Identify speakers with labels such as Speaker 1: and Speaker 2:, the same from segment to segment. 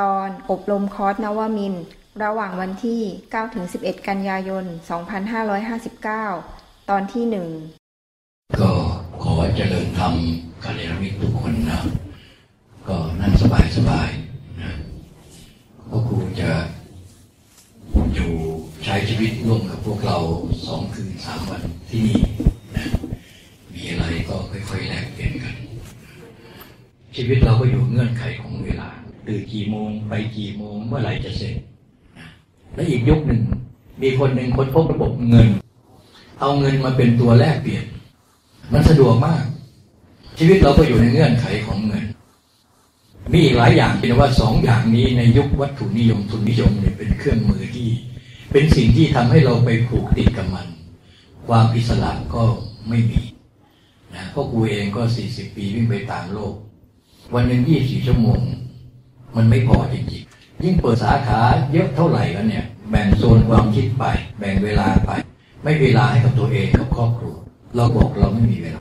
Speaker 1: ตอนอบรมคอร์สนวมิน ระหว่างวันที่ 9-11 กันยายน 2559 ตอนที่หนึ่ง
Speaker 2: ก็ขอเจริญธรรมกัลยาณมิตรทุกคนนะ ก็นั่งสบายสบายนะพ่อครูจะอยู่ใช้ชีวิตร่วมกับพวกเราสองคืนสามวันที่นี่นะมีอะไรก็ค่อยๆแลกเปลี่ยนกัน ชีวิตเราก็อยู่เงื่อนไขของเวลา ตื่นกี่โมง ไปกี่โมง เมื่อไหร่จะเสร็จ และอีกยุคหนึ่ง มีคนหนึ่งค้นพบระบบเงิน เอาเงินมาเป็นตัวแลกเปลี่ยน มันสะดวกมาก ชีวิตเราก็อยู่ในเงื่อนไขของเงิน มีอีกหลายอย่างเป็นว่าสองอย่างนี้ในยุควัตถุนิยมทุนนิยมเนี่ยเป็นเครื่องมือที่ เป็นสิ่งที่ทำให้เราไปผูกติดกับมัน ความอิสระก็ไม่มีนะเพราะกูเองก็สี่สิบปีวิ่งไปต่างโลก วันหนึ่งยี่สี่ชั่วโมง มันไม่พอจริงๆ ยิ่งเปิดสาขาเยอะเท่าไหร่แล้วเนี่ย แบ่งโซนความคิดไป แบ่งเวลาไป ไม่เวลาให้กับตัวเองกับครอบครัว เราบอกเราไม่มีเวลา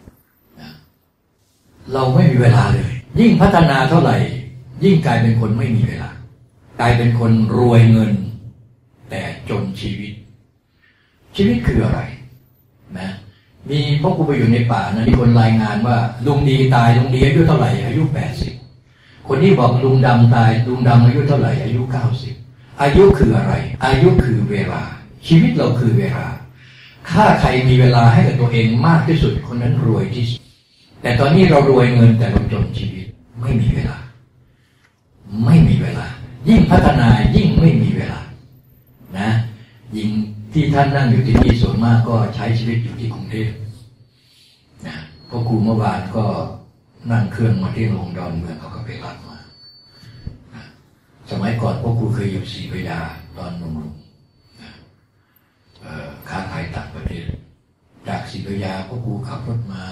Speaker 2: เราไม่มีเวลาเลย ยิ่งพัฒนาเท่าไหร่ ยิ่งกลายเป็นคนไม่มีเวลา กลายเป็นคนรวยเงิน แต่จนชีวิต ชีวิตคืออะไร นะมีพ่อครูไปอยู่ในป่านะมีคนรายงานว่าลุงดีตายลุงดีอายุเท่าไหร่อายุแปดสิบ คนที่บอกลุงดำตายลุงดำอายุเท่าไหร่อายุเก้าสิบอายุคืออะไร อายุคือเวลา ชีวิตเราคือเวลา ถ้าใครมีเวลาให้กับตัวเองมากที่สุดคนนั้นรวยที่สุดแต่ตอนนี้เรารวยเงินแต่เราจนชีวิตไม่มีเวลา ไม่มีเวลา ยิ่งพัฒนายิ่งไม่มีเวลา นะ ยิ่งที่ท่านนั่งอยู่ที่นี่ส่วนมากก็ใช้ชีวิตอยู่ที่กรุงเทพนะพราะครูเมื่อวานก็ นั่งเครื่องมาที่โรงดอนเมืองเขาก็ไปรับมา สมัยก่อนพวกครูเคยอยู่ศรีพยาตอนหนุ่มๆค้าขายต่างประเทศ จากศรีพยาพวกครูขับรถมา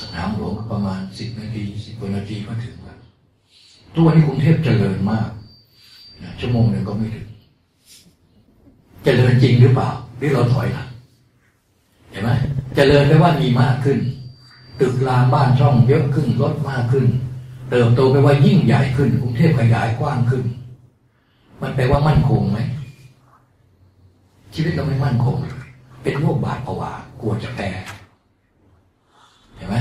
Speaker 2: สนามหลวงประมาณสิบนาทีสิบกว่านาทีก็ถึงแล้วทุกวันนี้กรุงเทพเจริญมาก ชั่วโมงหนึ่งก็ไม่ถึง เจริญจริงหรือเปล่าหรือเราถอยหลังเห็นไหมเจริญแปลว่ามีมากขึ้น ตึกรามบ้านช่องเยอะขึ้นรถมากขึ้น เติบโตไปว่ายิ่งใหญ่ขึ้นกรุงเทพขยายกว้างขึ้น มันแปลว่ามั่นคงไหมชีวิตเราไม่มั่นคงเลยเป็นโรคบาดผวากลัวจะแพ้เห็นไหม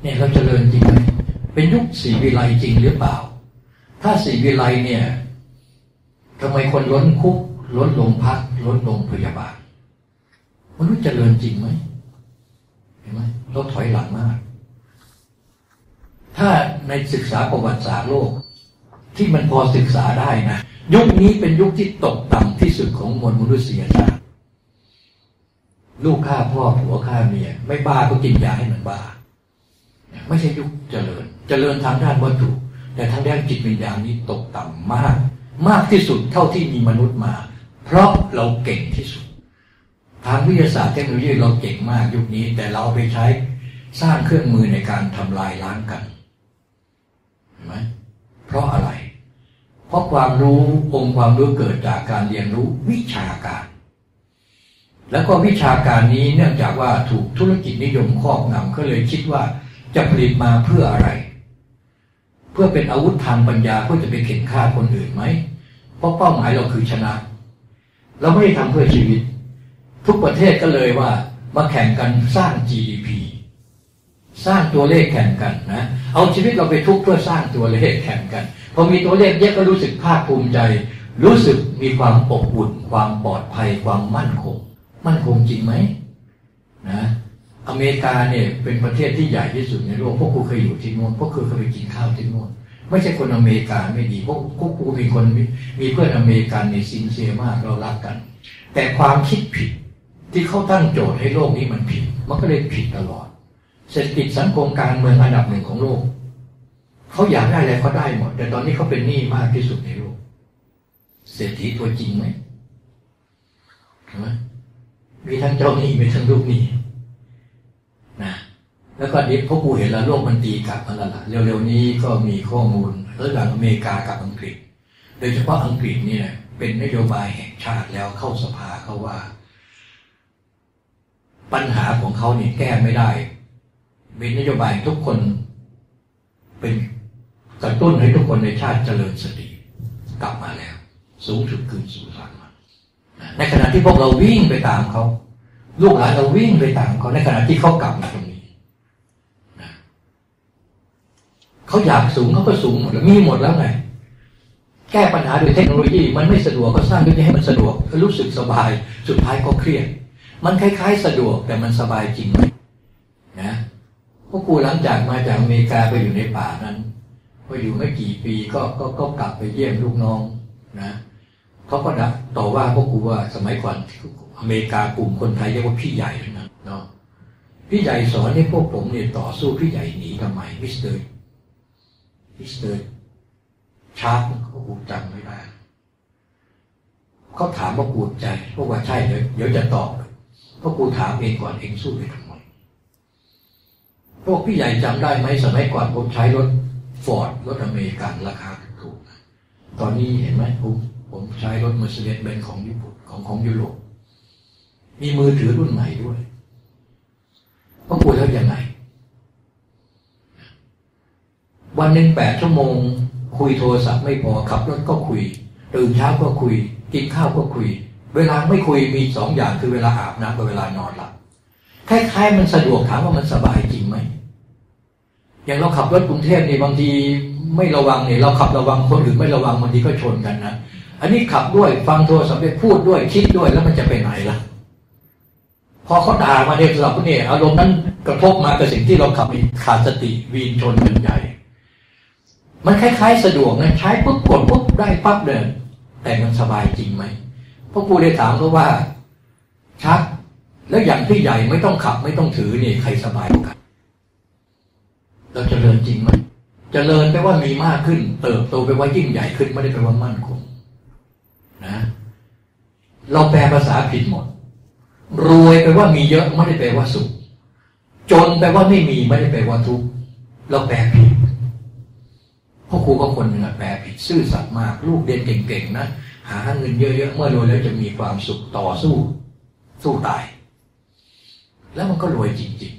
Speaker 2: เนี่ยเราเจริญจริงไหมเป็นยุคสีวิไลจริงหรือเปล่า ถ้าสีวิไลเนี่ยทำไมคนล้นคุกล้นโรงพักล้นโรงพยาบาลมนุษย์เจริญจริงไหม เห็นไหมเราถอยหลังมาก ถ้าในศึกษาประวัติศาสตร์โลก ที่มันพอศึกษาได้นะยุคนี้เป็นยุคที่ตกต่ำที่สุดของมวลมนุษยชาติลูกฆ่าพ่อผัวฆ่าเมีย ไม่บ้าก็กินยาให้มันบ้า ไม่ใช่ยุคเจริญ เจริญทางด้านวัตถุ แต่ทางด้านจิตวิญญาณนี้ตกต่ำมาก มากที่สุดเท่าที่มีมนุษย์มา เพราะเราเก่งที่สุด ทางวิทยาศาสตร์เทคโนโลยีเราเก่งมากยุคนี้ แต่เราเอาไปใช้สร้างเครื่องมือในการทำลายล้างกันเห็นไหมเพราะอะไร เพราะความรู้องค์ความรู้เกิดจากการเรียนรู้วิชาการ แล้วก็วิชาการนี้เนื่องจากว่าถูกธุรกิจนิยมครอบงำก็เลยคิดว่าจะผลิตมาเพื่ออะไร เพื่อเป็นอาวุธทางปัญญาเพื่อจะไปเข็นฆ่าคนอื่นไหมเพราะเป้าหมายเราคือชนะ เราไม่ได้ทำเพื่อชีวิต ทุกประเทศก็เลยว่ามาแข่งกันสร้าง GDP สร้างตัวเลขแข่งกันนะเอาชีวิตเราไปทุกเพื่อสร้างตัวเลขแข่งกันพอมีตัวเลขเยอะก็รู้สึกภาคภูมิใจ รู้สึกมีความอบอุ่น ความปลอดภัยความมั่นคง มั่นคงจริงไหมนะอเมริกาเนี่ยเป็นประเทศที่ใหญ่ที่สุดในโลกพวกกูเคยอยู่ที่โน่นพวกกูเคยไปกินข้าวที่โน่นไม่ใช่คนอเมริกาไม่ดีพวกพวกกูมีคนมีมีเพื่อนอเมริกันในซินเซียมากเรารักกัน แต่ความคิดผิด ที่เขาตั้งโจทย์ให้โลกนี้มันผิด มันก็เลยผิดตลอด เศรษฐกิจสังคมการเมืองอันดับหนึ่งของโลก เขาอยากได้อะไรเขาได้หมด แต่ตอนนี้เขาเป็นหนี้มากที่สุดในโลก เศรษฐีตัวจริงไหมเห็นไหมมีทั้งเจ้าหนี้มีทั้งลูกหนี้นะแล้วก็ดิพวกกูเห็นแล้วโลกมันตีกลับมาแล้วล่ะเร็วๆนี้ก็มีข้อมูลระหว่างอเมริกากับอังกฤษ โดยเฉพาะอังกฤษเนี่ยเป็นนโยบายแห่งชาติแล้วเข้าสภาเขาว่า ปัญหาของเขาเนี่ยแก้ไม่ได้เป็นโยบายทุกคนเป็นกระตุ้นให้ทุกคนในชาติเจริญสติกลับมาแล้ว สูงสุดคืนสู่สวรรค์มาในขณะที่พวกเราวิ่งไปตามเขาลูกหลานเราวิ่งไปตามเขาในขณะที่เขากลับมาตรงนี้นะเขาอยากสูงเขาก็สูงหมดแล้วมีหมดแล้วไงแก้ปัญหาโดยเทคโนโลยีมันไม่สะดวกก็สร้างด้วยให้มันสะดวกรู้สึกสบาย สุดท้ายก็เครียด มันคล้าย ๆ สะดวกแต่มันสบายจริงไหมนะพวกกูหลังจากมาจากอเมริกาไปอยู่ในป่านั้นพออยู่ไม่กี่ปีก็ก็ก็กลับไปเยี่ยมลูกน้องนะเขาก็ดักต่อว่าพวกกูว่าสมัยก่อนอเมริกากลุ่มคนไทยเรียกว่าพี่ใหญ่นะเนาะพี่ใหญ่สอนให้พวกผมเนี่ยต่อสู้พี่ใหญ่หนีทำไมมิสเตอร์มิสเตอร์ชาร์ปเขากูจำไม่ได้เขาถามว่ากูใจพวกว่าใช่เดี๋ยวเดี๋ยวจะตอบ พราะกูถามเองก่อนเองสู้ไปทำไมพวกพี่ใหญ่จำได้ไหมสมัยก่อนผมใช้รถฟอร์ดรถอเมริกันราคาถูกตอนนี้เห็นไหมผมผมใช้รถ Mercedes Benz ของญี่ปุ่นของของยุโรปมีมือถือรุ่นใหม่ด้วยพราะกูแล้วยังไง วันหนึ่งแปดชั่วโมง คุยโทรศัพท์ไม่พอขับรถก็คุย ตื่นเช้าก็คุย กินข้าวก็คุย เวลาไม่คุยมีสองอย่างคือเวลาอาบน้ำกับเวลานอนหลับคล้ายๆมันสะดวกถามว่ามันสบายจริงไหมอย่างเราขับรถกรุงเทพนี่บางทีไม่ระวังเนี่ยเราขับระวังคนอื่นไม่ระวังบางทีก็ชนกันนะอันนี้ขับด้วยฟังโทรศัพท์พูดด้วยคิดด้วยแล้วมันจะไปไหนล่ะ พอเขาด่ามาเนี่ยสำหรับพวนี้อารมณ์นั้นกระทบมากับสิ่งที่เราขับขาดสติวีนชนกันใหญ่ มันคล้าย ๆ สะดวกนะใช้ปุ๊บกดปุ๊บได้ปั๊บเดินแต่มันสบายจริงไหม พราะกูได้ถามเขาว่า ชักแล้วอย่างที่ใหญ่ไม่ต้องขับ ไม่ต้องถือนี่ใครสบายกันเราจเจริญจริงไหมจเจริญแปลว่ามีมากขึ้น เติบโตไปว่ายิ่งใหญ่ขึ้นไม่ได้แปลว่ามั่นคงนะเราแปลภาษาผิดหมด รวยแปลว่ามีเยอะไม่ได้แปลว่าสุข จนแปลว่าไม่มีไม่ได้แปลว่าทุกข์เราแปลผิดพ่อครูก็คนหนึ่งแปลผิดซื่อสัตย์มาก ลูกเรียนเก่งๆนะ หาเงินเยอะๆเมื่อรวยแล้วจะมีความสุขต่อสู้สู้ตาย แล้วมันก็รวยจริง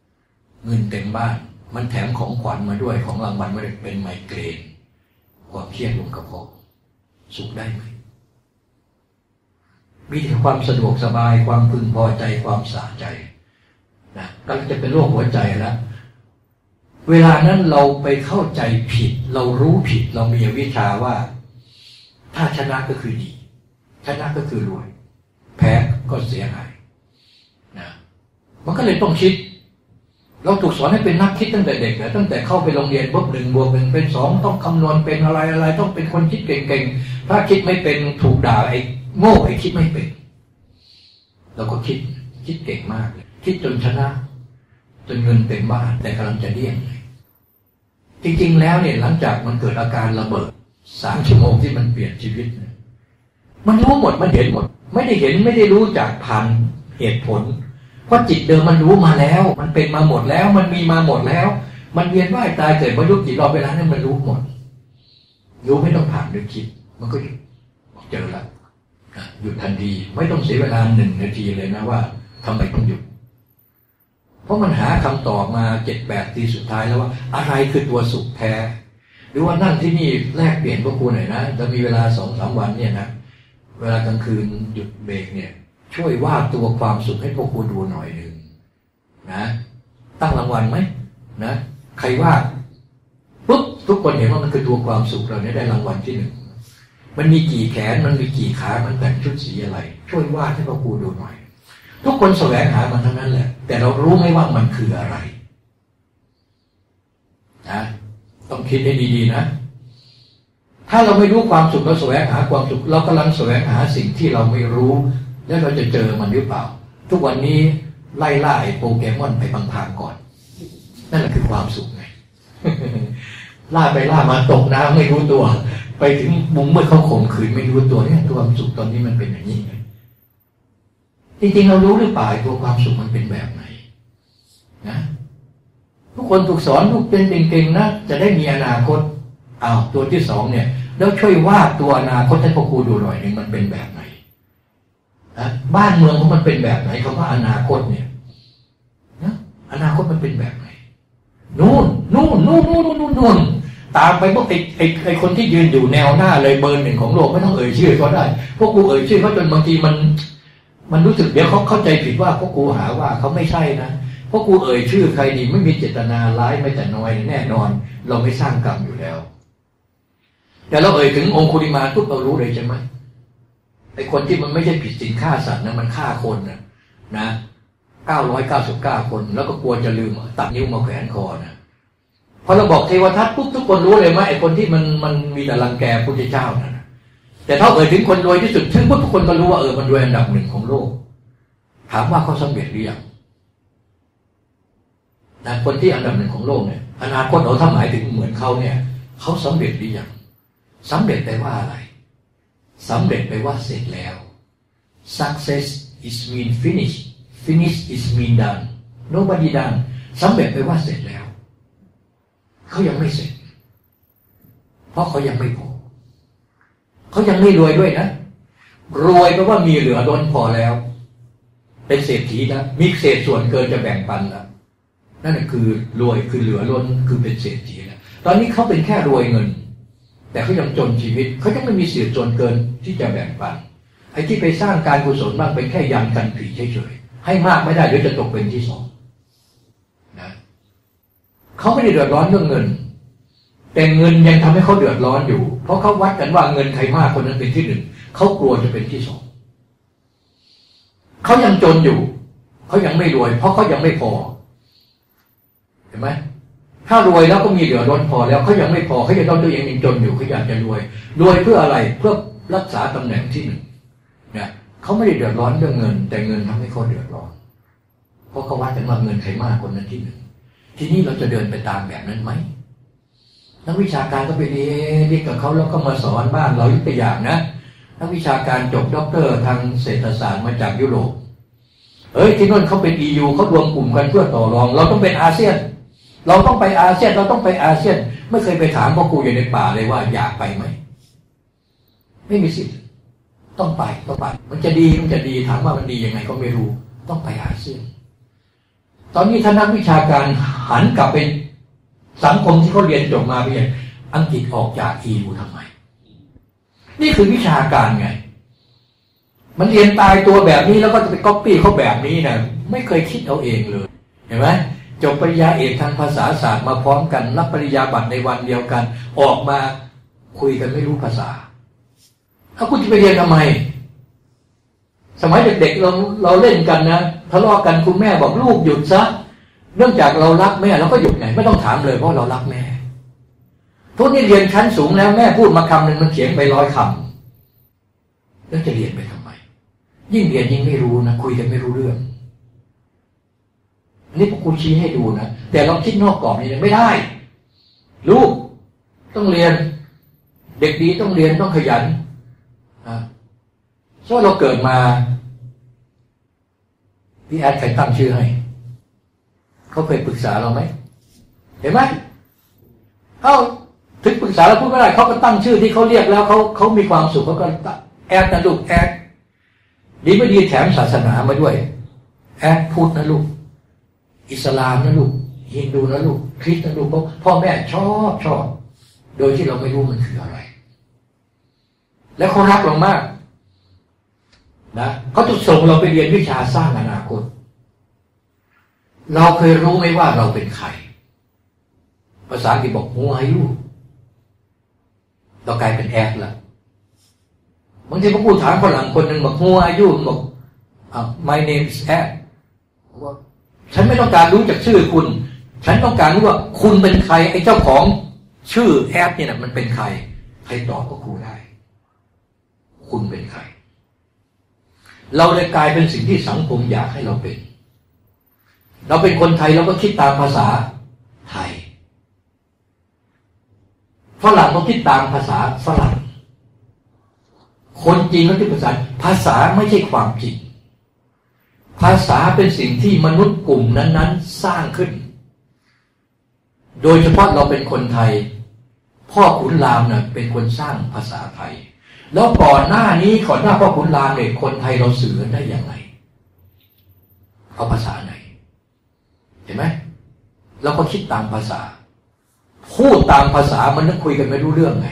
Speaker 2: ๆ เงินเต็มบ้าน มันแถมของขวัญมาด้วยของรางวัลมาเป็นไมเกรนความเครียดลงกระเพาะสุขได้ไหมมีแต่ความสะดวกสบายความพึงพอใจความสะใจนะก็จะเป็นโรคหัวใจแล้วเวลานั้นเราไปเข้าใจผิด เรารู้ผิดเรามีวิชาว่า ถ้าชนะก็คือดี ชนะก็คือรวย แพ้ก็เสียหายนะมันก็เลยต้องคิด เราถูกสอนให้เป็นนักคิดตั้งแต่เด็กตั้งแต่เข้าไปโรงเรียนบวกหนึ่งบวกหนึ่งเป็นสองต้องคำนวณเป็นอะไรอะไร ต้องเป็นคนคิดเก่งๆถ้าคิดไม่เป็นถูกด่าไอ้โง่ไอ้คิดไม่เป็นเราก็คิดคิดเก่งมากเลยคิดจนชนะ จนเงินเต็มบ้านแต่กำลังจะเลี่ยงจริงๆแล้วเนี่ยหลังจากมันเกิดอาการระเบิด สามชั่วโมงที่มันเปลี่ยนชีวิตมันรู้หมดมันเห็นหมด ไม่ได้เห็นไม่ได้รู้จากผ่านเหตุผล เพราะจิตเดิมมันรู้มาแล้ว มันเป็นมาหมดแล้ว มันมีมาหมดแล้ว มันเวียนว่ายตายเกิดมายุกี่รอบเวลานั้นมันรู้หมด รู้ไม่ต้องผ่านด้วยคิด มันก็เจอแล้วหยุดทันทีไม่ต้องเสียเวลาหนึ่งนาทีเลยนะว่าทำไมต้องหยุด เพราะมันหาคำตอบมาเจ็ดแปดทีสุดท้ายแล้วว่า อะไรคือตัวสุขแท้ หรือว่านั่งที่นี่แลกเปลี่ยนพวกคุณหน่อยนะจะมีเวลาสองสามวันเนี่ยนะเวลากลางคืนหยุดเบรกเนี่ย ช่วยวาดตัวความสุขให้พวกคุณดูหน่อยหนึ่งนะ ตั้งรางวัลไหมนะใครวาดปุ๊บทุกคนเห็นว่ามันคือตัวความสุขเราเนี่ยได้รางวัลที่หนึ่งมันมีกี่แขนมันมีกี่ขา มันแต่งชุดสีอะไร ช่วยวาดให้พวกคุณดูหน่อย ทุกคนแสวงหามันทั้งนั้นแหละ แต่เรารู้ไหมว่ามันคืออะไร นะ ต้องคิดให้ดีๆนะ ถ้าเราไม่รู้ความสุขเราแสวงหาความสุขเรากำลังแสวงหาสิ่งที่เราไม่รู้ แล้วเราจะเจอมันหรือเปล่า ทุกวันนี้ไล่ล่าไอ้โปเกมอนไปบางทางก่อน นั่นแหละคือความสุขไงล่าไปล่ามาตกน้ำไม่รู้ตัว ไปถึงมุมเมื่อเขาข่มขืนไม่รู้ตัวเนี่ยตัวความสุขตอนนี้มันเป็นอย่างนี้จริงๆเรารู้หรือเปล่าตัวความสุขมันเป็นแบบไหน นะ ทุกคนถูกสอนทุกเป็นเก่งๆนะจะได้มีอนาคตอ้าวตัวที่สองเนี่ย แล้วช่วยวาดตัวอนาคตให้พ่อครูดูหน่อยหนึ่งมันเป็นแบบไหนนะบ้านเมืองของมันเป็นแบบไหนคำว่าอนาคตเนี่ยนะอนาคตมันเป็นแบบไหนนู่นนู่นนู่นนู่นนู่นนู่นตามไปพวกไอ้ไอ้ไอ้คนที่ยืนอยู่แนวหน้าเลยเบอร์หนึ่งของโลกไม่ต้องเอ่ยชื่อเขาได้ พวกกูเอ่ยชื่อเขาจนบางทีมัน มันรู้สึกเดี๋ยวเขาเข้าใจผิดว่าพวกกูหาว่าเขาไม่ใช่นะ พวกกูเอ่ยชื่อใครดีไม่มีเจตนาร้ายไม่แต่น้อยแน่นอน เราไม่สร้างกรรมอยู่แล้ว แต่เราเอ่ยถึงองคุลิมาทุกเรารู้เลยใช่ไหมไอ้คนที่มันไม่ใช่ผิดสินฆ่าสัตว์นะมันฆ่าคนนะนะเก้าร้อยเก้าสิบเก้าคน แล้วก็กลัวจะลืมตัดนิ้วมาแขวนคอนะพอเราบอกเทวทัตปุ๊บทุกคนรู้เลยว่าไอ้คนที่มันมันมีแต่รังแกพระเจ้านะแต่ถ้าเอ่ยถึงคนรวยที่สุดถึงทุกคนก็รู้ว่าเออมันรวยอันดับหนึ่งของโลก ถามว่าเขาสำเร็จหรือยัง นะคนที่อันดับหนึ่งของโลกเนี่ยอนาคตเราถ้าหมายถึงเหมือนเขาเนี่ยเขาสำเร็จหรือยังสำเร็จแปลว่าอะไรสำเร็จแปลว่าเสร็จแล้ว success is mean finish finish is mean done nobody done สำเร็จแปลว่าเสร็จแล้ว เขายังไม่เสร็จ เพราะเขายังไม่พอเขายังไม่รวยด้วยนะรวยแปลว่ามีเหลือล้นพอแล้ว เป็นเศรษฐีนะมีเศษส่วนเกินจะแบ่งปันแล้ว นั่นคือรวยคือเหลือล้นคือเป็นเศรษฐีแล้วตอนนี้เขาเป็นแค่รวยเงิน แต่เขายังจนชีวิตเขายังไม่มีเศษส่วนเกินที่จะแบ่งปันไอ้ที่ไปสร้างการกุศลบ้างเป็นแค่ยันกันผีเฉยๆให้มากไม่ได้เดี๋ยวจะตกเป็นที่สองนะเขาไม่ได้เดือดร้อนเรื่องเงิน แต่เงินยังทำให้เขาเดือดร้อนอยู่ เพราะเขาวัดกันว่าเงินใครมากคนนั้นเป็นที่หนึ่งเขากลัวจะเป็นที่สองเขายังจนอยู่เขายังไม่รวย เพราะเขายังไม่พอ ห็นไหมถ้ารวยแล้วก็มีเหลือล้นพอแล้วเขายังไม่พอเขายังต้องตัวเองยังจนอยู่เขาอยากจะรวยรวยเพื่ออะไรเพื่อรักษาตำแหน่งที่หนึ่งเนี่ยเขาไม่ได้เดือดร้อนเรื่องเงิน แต่เงินทำให้เขาเดือดร้อนเพราะเขาวัดกันว่าเงินใครมากคนนั้นที่หนึ่งทีนี้เราจะเดินไปตามแบบนั้นไหมนักวิชาการก็ไปเรียนกับเขาแล้วก็มาสอนบ้านเรายกตัวอย่างนะนักวิชาการจบด็อกเตอร์ทางเศรษฐศาสตร์มาจากยุโรปเฮ้ยที่นั่นเขาเป็น EU เขารวมกลุ่มกันเพื่อต่อรอง เราต้องเป็นอาเซียน เราต้องไปอาเซียนเราต้องไปอาเซียน ไม่เคยไปถามพ่อครูอยู่ในป่าเลยว่าอยากไปไหมไม่มีสิทธิ์ต้องไปต้องไป มันจะดีมันจะดีถามว่ามันดียังไงก็ไม่รู้ ต้องไปอาเซียน ตอนนี้ท่านักวิชาการหันกลับเป็นสังคมที่เขาเรียนจบมาเพียงอังกฤษออกจาก EU ทำไม นี่คือวิชาการไง มันเรียนตายตัวแบบนี้แล้วก็จะไปก๊อปปี้เขาแบบนี้นะไม่เคยคิดเอาเองเลย เห็นไหม จบปริญญาเอกทางภาษาศาสตร์มาพร้อมกัน รับปริญญาบัตรในวันเดียวกัน ออกมาคุยกันไม่รู้ภาษาเอาคุณจะไปเรียนทำไม สมัยเด็กๆเราเราเล่นกันนะทะเลาะกันคุณแม่บอกลูกหยุดซะเนื่องจากเรารักแม่เราก็หยุดไงไม่ต้องถามเลยเพราะเรารักแม่ทุกนี้เรียนชั้นสูงแล้วแม่พูดมาคำหนึ่งมันเขียนไปร้อยคำแล้วจะเรียนไปทำไม ยิ่งเรียนยิ่งไม่รู้นะคุยกันไม่รู้เรื่อง นนี้พวกคุณชี้ให้ดูนะ แต่เราคิดนอกกรอบนี่ไม่ได้ ลูกต้องเรียน เด็กดีต้องเรียนต้องขยันอะเพราะเราเกิดมาพี่แอดใครตั้งชื่อให้เขาเคยปรึกษาเราไหมเห็นไหมเขาถึงปรึกษาแล้วพูดไม่ได้เขาก็ตั้งชื่อที่เขาเรียกแล้วเขาเขามีความสุขเขาก็แอดนะลูกแอดดีไม่ดีแถมศาสนามาด้วย แอดพูดนะลูก อิสลามนะลูกฮินดูนะลูกคริสต์นะลูกพ,พ่อแม่ชอบชอบ โดยที่เราไม่รู้มันคืออะไร แล้วเขารักเรามากนะเขาจะส่งเราไปเรียนวิชาสร้างอนาคต เราเคยรู้ไหมว่าเราเป็นใคร ภาษาอังกฤษบอกหัวอายุเรากลายเป็นแอดละบางทีพอพูดถามฝรั่งคนหนึ่งบอกหัวอายุบอก my name is Ed ว่า ฉันไม่ต้องการรู้จากชื่อคุณ ฉันต้องการรู้ว่าคุณเป็นใครไอ้เจ้าของชื่อแอดเนี่ยนะมันเป็นใคร ใครตอบก็ครูได้ คุณเป็นใคร เราเลยกลายเป็นสิ่งที่สังคมอยากให้เราเป็น เราเป็นคนไทยเราก็คิดตามภาษาไทยฝรั่งก็คิดตามภาษาฝรั่งคนจริงก็คิดภาษา ภาษาไม่ใช่ความจริงาษาเป็นสิ่งที่มนุษย์กลุ่มนั้น ๆ สร้างขึ้น โดยเฉพาะเราเป็นคนไทย พ่อขุนรามเน่ะเป็นคนสร้างภาษาไทย แล้วก่อนหน้านี้ก่อนหน้าพ่อขุนรามเนี่ยคนไทยเราสื่อได้อย่างไรเอาภาษาไหน เห็นไหมเราก็คิดตามภาษา พูดตามภาษามันนึกคุยกันไม่รู้เรื่องไง